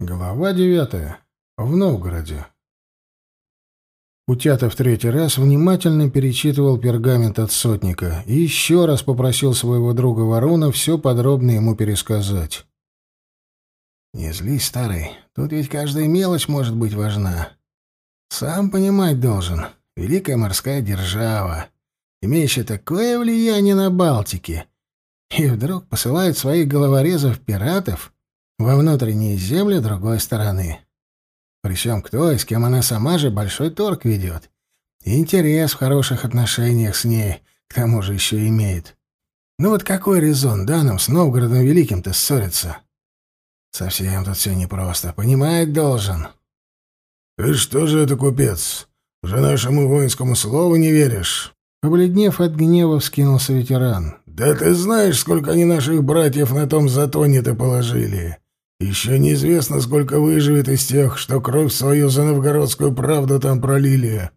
Глава девятая. В Новгороде. Путята в третий раз внимательно перечитывал пергамент от сотника и еще раз попросил своего друга Ворона все подробно ему пересказать. «Не злись, старый, тут ведь каждая мелочь может быть важна. Сам понимать должен, великая морская держава, имеющая такое влияние на Балтике, и вдруг посылает своих головорезов-пиратов во внутренние земли другой стороны. Причем кто и с кем она сама же большой торг ведет. Интерес в хороших отношениях с ней, к тому же еще имеет. Ну вот какой резон, да, нам с Новгородом Великим-то ссориться? Совсем тут все непросто, понимать должен. — Ты что же это, купец? Уже нашему воинскому слову не веришь? Побледнев от гнева, вскинулся ветеран. «Да ты знаешь, сколько они наших братьев на том затоне-то положили. Еще неизвестно, сколько выживет из тех, что кровь свою за новгородскую правду там пролили.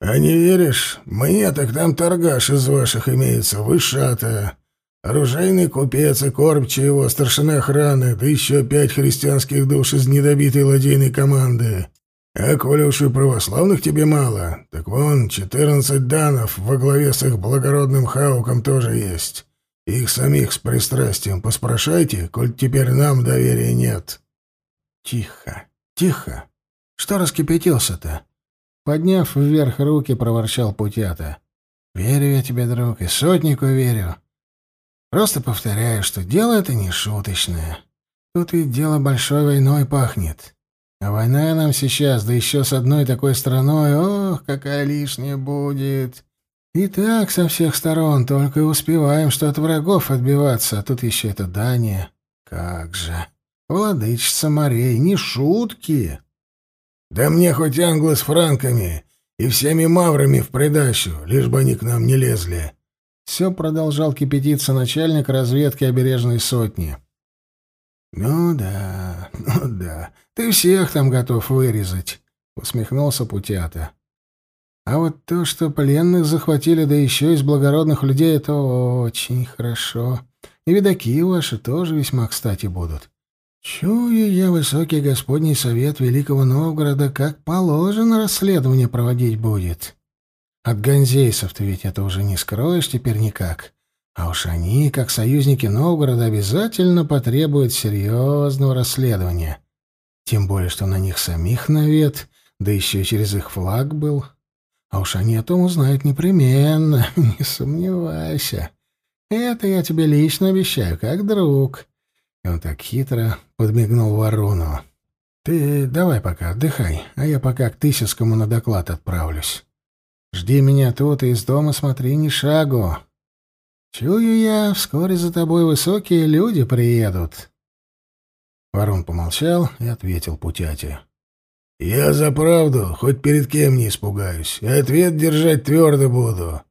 А не веришь? Мне так там торгаш из ваших имеется, вышата. Оружейный купец и кормчий его, старшина охраны, да еще пять христианских душ из недобитой ладейной команды. А коли уж и православных тебе мало, так вон четырнадцать данов во главе с их благородным хауком тоже есть. Их самих с пристрастием поспрашайте, коль теперь нам доверия нет. Тихо, тихо. Что раскипятился-то? Подняв вверх руки, проворчал Путята. Верю я тебе, друг, и сотнику верю. Просто повторяю, что дело это не шуточное. Тут ведь дело большой войной пахнет. А война нам сейчас, да еще с одной такой страной, ох, какая лишняя будет. И так со всех сторон только и успеваем, что от врагов отбиваться, а тут еще это Дания. Как же. Владычица морей, не шутки. Да мне хоть англы с франками и всеми маврами в придачу, лишь бы они к нам не лезли. Все продолжал кипятиться начальник разведки обережной сотни. «Ну да, ну да, ты всех там готов вырезать», — усмехнулся Путята. А вот то, что пленных захватили, да еще из благородных людей, это очень хорошо. И видаки ваши тоже весьма кстати будут. Чую я высокий Господний совет Великого Новгорода, как положено расследование проводить будет. От ганзейцев-то ведь это уже не скроешь теперь никак. А уж они, как союзники Новгорода, обязательно потребуют серьезного расследования. Тем более, что на них самих навет, да еще через их флаг был. А уж они о том узнают непременно, не сомневайся. Это я тебе лично обещаю, как друг. И он так хитро подмигнул Ворону. Ты давай пока отдыхай, а я пока к Тысяцкому на доклад отправлюсь. Жди меня тут и из дома смотри ни шагу. Чую я, вскоре за тобой высокие люди приедут. Ворон помолчал и ответил Путяте. «Я за правду, хоть перед кем не испугаюсь, и ответ держать твердо буду.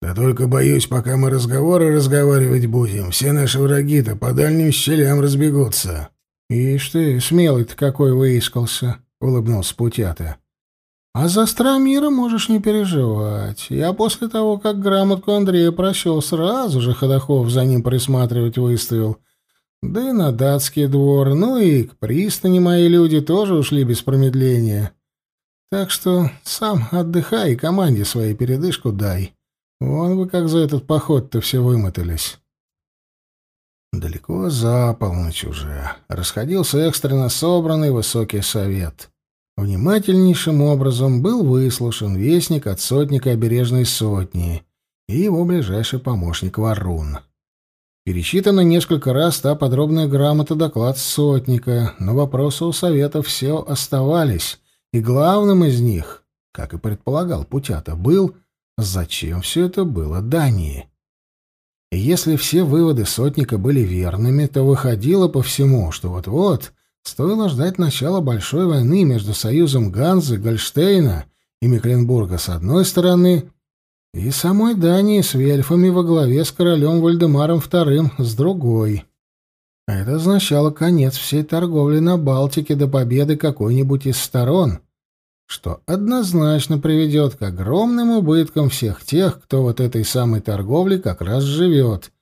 Да только боюсь, пока мы разговоры разговаривать будем, все наши враги-то по дальним щелям разбегутся». «Ишь ты, смелый-то какой выискался», — улыбнулся Путята. «А за Страмира можешь не переживать. Я после того, как грамотку Андрея прощел, сразу же ходохов за ним присматривать выставил». Да и на датский двор, ну и к пристани мои люди тоже ушли без промедления. Так что сам отдыхай и команде своей передышку дай. Вон вы как за этот поход-то все вымотались. Далеко за полночь уже расходился экстренно собранный высокий совет. Внимательнейшим образом был выслушан вестник от сотника обережной сотни и его ближайший помощник Варун. Перечитана несколько раз та подробная грамота доклад сотника, но вопросы у совета все оставались, и главным из них, как и предполагал Путята, был, зачем все это было Дании. И если все выводы сотника были верными, то выходило по всему, что вот-вот стоило ждать начала большой войны между союзом Ганзы, Гольштейна и Мекленбурга с одной стороны и самой Дании с вельфами во главе с королем Вальдемаром II с другой. Это означало конец всей торговли на Балтике до победы какой-нибудь из сторон, что однозначно приведет к огромным убыткам всех тех, кто вот этой самой торговли как раз живет,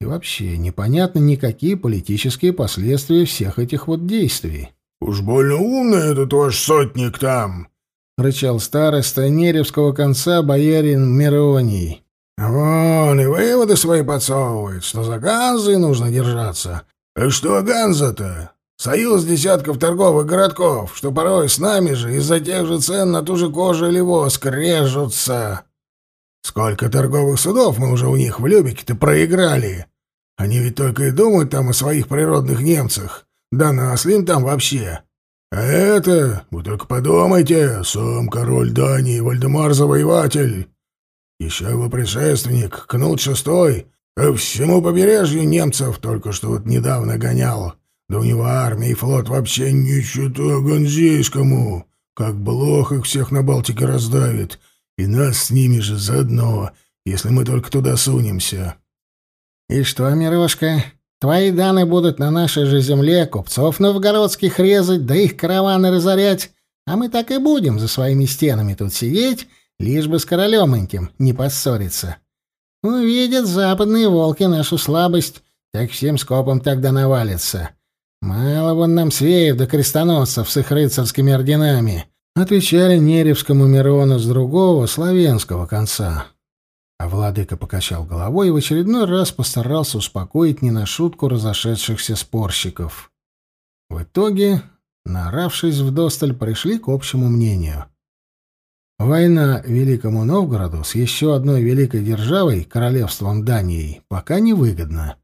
И вообще непонятно никакие политические последствия всех этих вот действий. «Уж больно умный этот ваш сотник там!» — рычал староста Неревского конца боярин Мироний. «Вон и выводы свои подсовывает, что за Ганзой нужно держаться. А что Ганза-то? Союз десятков торговых городков, что порой с нами же из-за тех же цен на ту же кожу или воск режутся. Сколько торговых судов мы уже у них в Любике-то проиграли. Они ведь только и думают там о своих природных немцах. Да нас ли им там вообще? А это, вы только подумайте, сам король Дании, Вальдемар-завоеватель. Еще его предшественник, Кнут Шестой, по всему побережью немцев только что вот недавно гонял. Да у него армия и флот вообще ничего ганзейскому. Как блох их всех на Балтике раздавит. И нас с ними же заодно, если мы только туда сунемся. — И что, Мирошка, твои даны будут на нашей же земле купцов новгородских резать, да их караваны разорять, а мы так и будем за своими стенами тут сидеть лишь бы с королем этим не поссориться. Увидят западные волки нашу слабость, так всем скопом тогда навалится. Мало вон нам свеев до да крестоносцев с их рыцарскими орденами, отвечали Неревскому Мирону с другого, славянского конца. Владыка покачал головой и в очередной раз постарался успокоить не на шутку разошедшихся спорщиков. В итоге, наоравшись вдосталь, пришли к общему мнению — Война Великому Новгороду с еще одной великой державой, королевством Данией, пока не выгодна.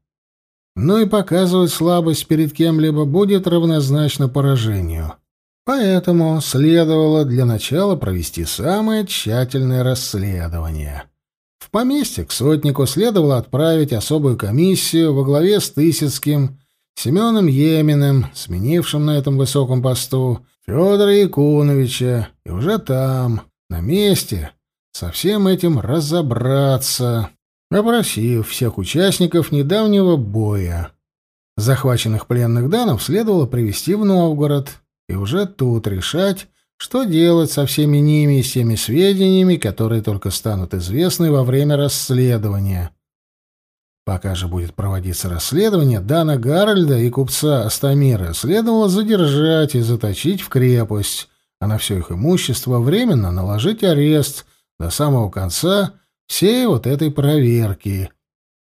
Но и показывать слабость перед кем-либо будет равнозначно поражению. Поэтому следовало для начала провести самое тщательное расследование. Поместье к сотнику следовало отправить особую комиссию во главе с Тысяцким, Семеном Еминым, сменившим на этом высоком посту, Федора Якуновича, и уже там, на месте со всем этим разобраться, опросив всех участников недавнего боя. Захваченных пленных данов следовало привести в Новгород и уже тут решать, что делать со всеми ними и с теми сведениями, которые только станут известны во время расследования. Пока же будет проводиться расследование, Дана Гарольда и купца Астамира следовало задержать и заточить в крепость, а на все их имущество временно наложить арест до самого конца всей вот этой проверки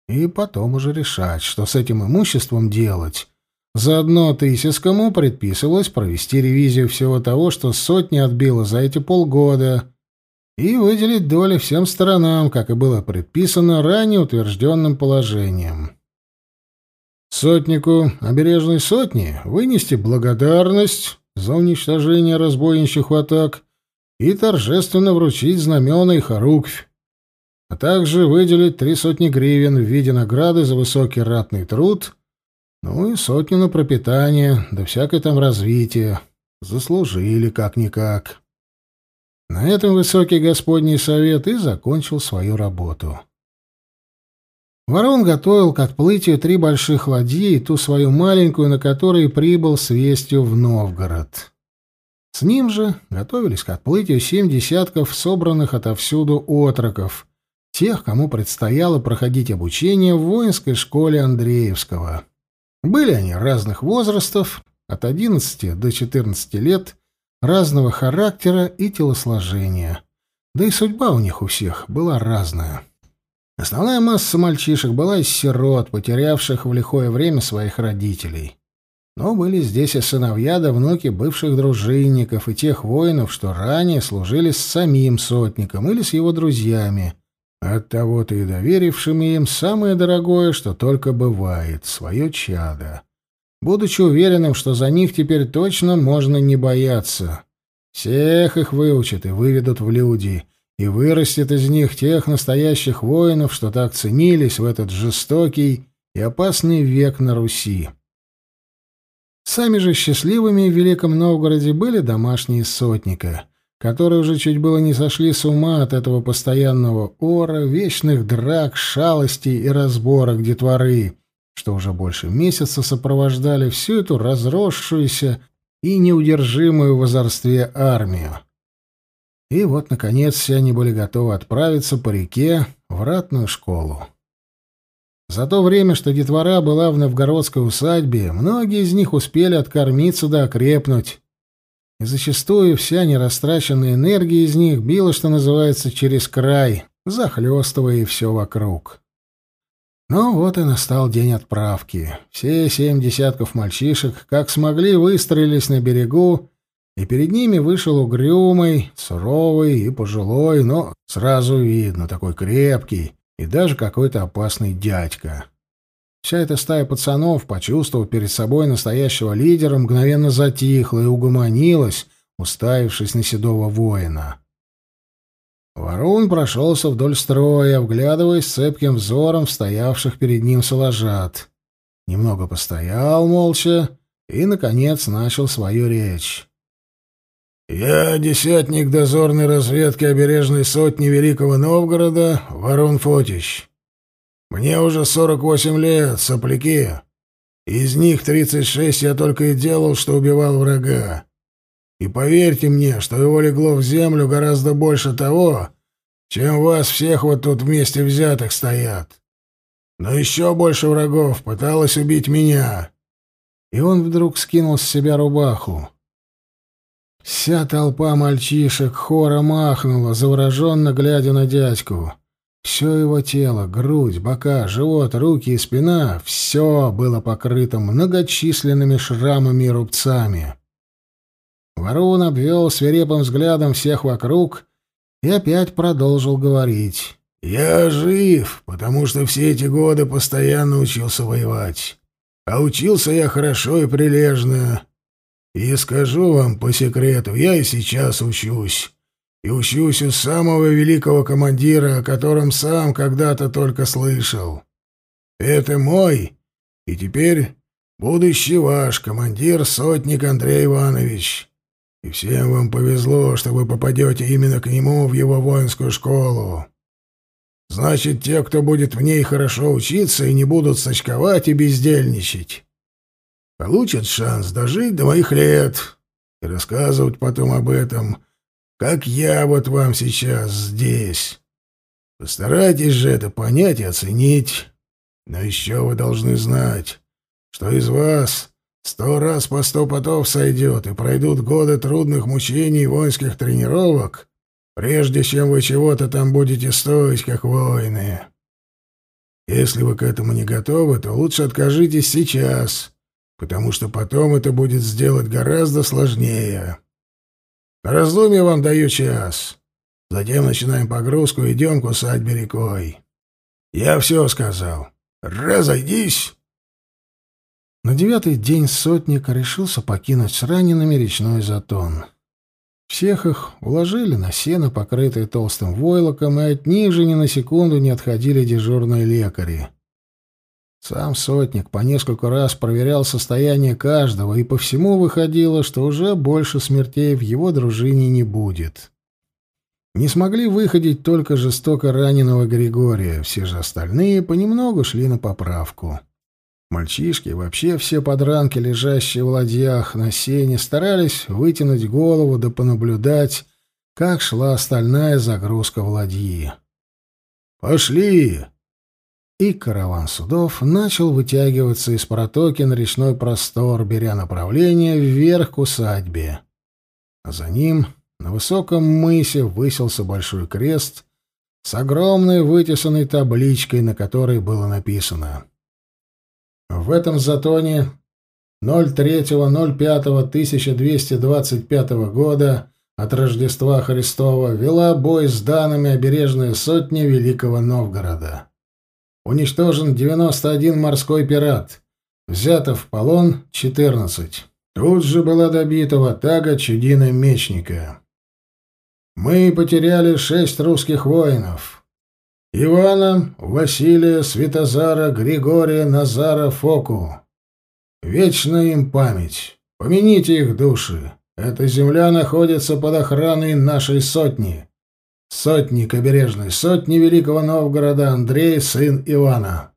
и потом уже решать, что с этим имуществом делать. Заодно Тысяцкому предписывалось провести ревизию всего того, что сотни отбило за эти полгода, и выделить доли всем сторонам, как и было предписано ранее утвержденным положением. Сотнику обережной сотни вынести благодарность за уничтожение разбойничьих атак и торжественно вручить знамена и хоруквь, а также выделить три сотни гривен в виде награды за высокий ратный труд, ну и сотню на пропитание, да всякое там развитие. Заслужили как-никак. На этом высокий Господний совет и закончил свою работу. Ворон готовил к отплытию три больших ладьи и ту свою маленькую, на которой прибыл с вестью в Новгород. С ним же готовились к отплытию семь десятков собранных отовсюду отроков, тех, кому предстояло проходить обучение в воинской школе Андреевского. Были они разных возрастов, от 11 до 14 лет, разного характера и телосложения. Да и судьба у них у всех была разная. Основная масса мальчишек была из сирот, потерявших в лихое время своих родителей. Но были здесь и сыновья да внуки бывших дружинников и тех воинов, что ранее служили с самим сотником или с его друзьями, оттого-то и доверившими им самое дорогое, что только бывает — свое чадо. Будучи уверенным, что за них теперь точно можно не бояться. Всех их выучат и выведут в люди — и вырастет из них тех настоящих воинов, что так ценились в этот жестокий и опасный век на Руси. Сами же счастливыми в Великом Новгороде были домашние сотника, которые уже чуть было не сошли с ума от этого постоянного ора, вечных драк, шалостей и разборок детворы, что уже больше месяца сопровождали всю эту разросшуюся и неудержимую в озорстве армию. И вот, наконец, все они были готовы отправиться по реке в ратную школу. За то время, что детвора была в новгородской усадьбе, многие из них успели откормиться да окрепнуть. И зачастую вся нерастраченная энергия из них била, что называется, через край, захлестывая все вокруг. Ну вот и настал день отправки. Все семь десятков мальчишек, как смогли, выстроились на берегу, и перед ними вышел угрюмый, суровый и пожилой, но сразу видно, такой крепкий и даже какой-то опасный дядька. Вся эта стая пацанов, почувствовав перед собой настоящего лидера, мгновенно затихла и угомонилась, уставившись на седого воина. Ворон прошелся вдоль строя, вглядываясь цепким взором в стоявших перед ним соложат. Немного постоял молча и, наконец, начал свою речь. «Я десятник дозорной разведки обережной сотни Великого Новгорода, Ворон Фотич. Мне уже сорок восемь лет, сопляки. Из них тридцать шесть я только и делал, что убивал врага. И поверьте мне, что его легло в землю гораздо больше того, чем вас всех вот тут вместе взятых стоят. Но еще больше врагов пыталось убить меня. И он вдруг скинул с себя рубаху. Вся толпа мальчишек хора махнула, завороженно глядя на дядьку. Все его тело, грудь, бока, живот, руки и спина — все было покрыто многочисленными шрамами и рубцами. Ворон обвел свирепым взглядом всех вокруг и опять продолжил говорить. «Я жив, потому что все эти годы постоянно учился воевать. А учился я хорошо и прилежно. И скажу вам по секрету, я и сейчас учусь. И учусь у самого великого командира, о котором сам когда-то только слышал. Это мой, и теперь будущий ваш командир, сотник Андрей Иванович. И всем вам повезло, что вы попадете именно к нему в его воинскую школу. Значит, те, кто будет в ней хорошо учиться и не будут сочковать и бездельничать, получат шанс дожить до моих лет и рассказывать потом об этом, как я вот вам сейчас здесь. Постарайтесь же это понять и оценить. Но еще вы должны знать, что из вас Сто раз по сто потов сойдет, и пройдут годы трудных мучений и воинских тренировок, прежде чем вы чего-то там будете стоить, как воины. Если вы к этому не готовы, то лучше откажитесь сейчас, потому что потом это будет сделать гораздо сложнее. На вам даю час. Затем начинаем погрузку идем к усадьбе рекой. Я все сказал. Разойдись!» На девятый день сотник решился покинуть с ранеными речной затон. Всех их уложили на сено, покрытое толстым войлоком, и от них же ни на секунду не отходили дежурные лекари. Сам сотник по несколько раз проверял состояние каждого, и по всему выходило, что уже больше смертей в его дружине не будет. Не смогли выходить только жестоко раненого Григория, все же остальные понемногу шли на поправку. Мальчишки, вообще все подранки, лежащие в ладьях на сене, старались вытянуть голову да понаблюдать, как шла остальная загрузка в ладьи. «Пошли!» И караван судов начал вытягиваться из протоки на речной простор, беря направление вверх к усадьбе. А за ним на высоком мысе высился большой крест с огромной вытесанной табличкой, на которой было написано в этом затоне 03.05.1225 года от Рождества Христова вела бой с данными обережная сотни Великого Новгорода. Уничтожен 91 морской пират. Взято в полон 14. Тут же была добита ватага чудина мечника. Мы потеряли шесть русских воинов. Ивана, Василия, Святозара, Григория, Назара, Фоку. Вечная им память. Помяните их души. Эта земля находится под охраной нашей сотни. Сотник обережной сотни Великого Новгорода Андрей, сын Ивана.